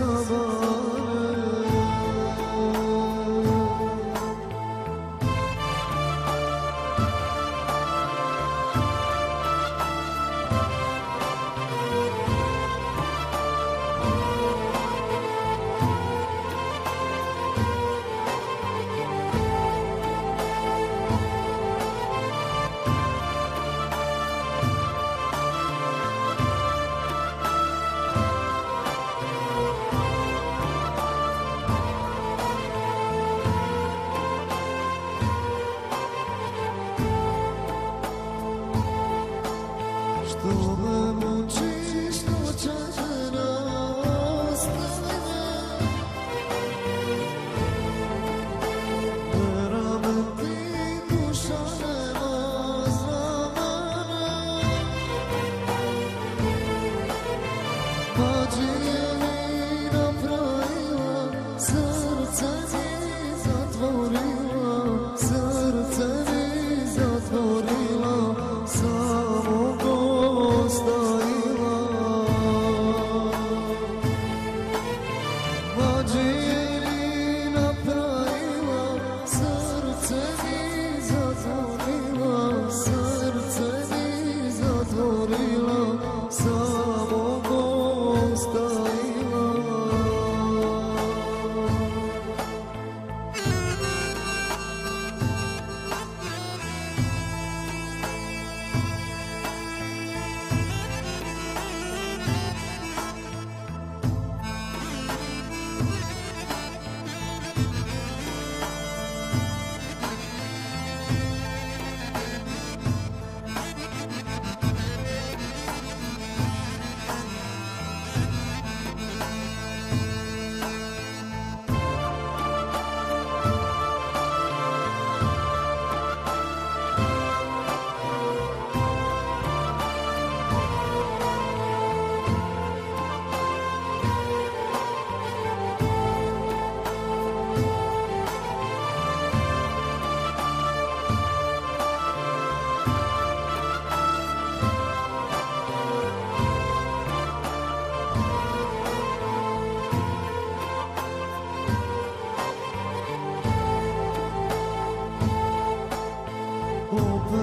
سامان و بموچی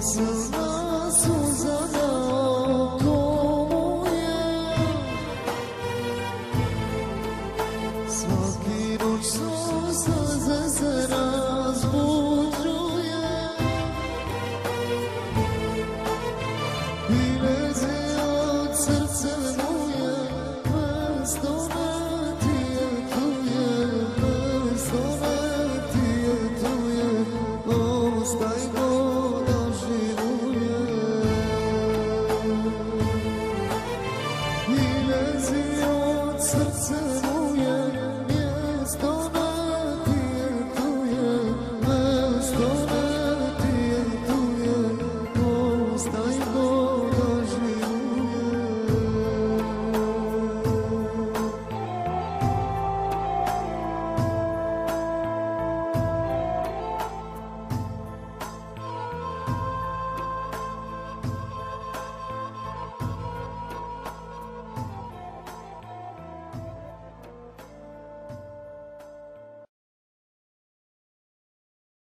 sensiz